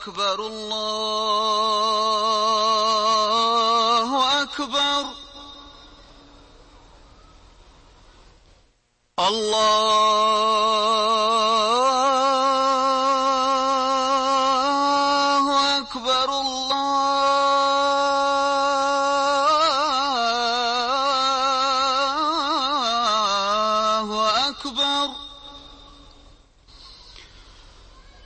أكبر الله أكبر الله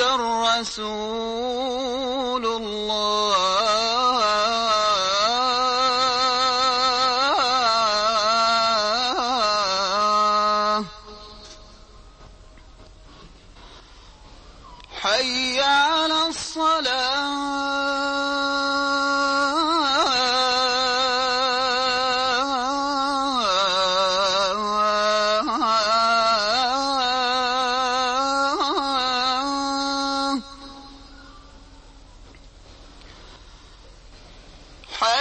رسول الله.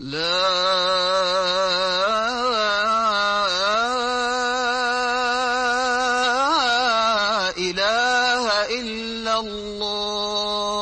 لا إله إلا الله.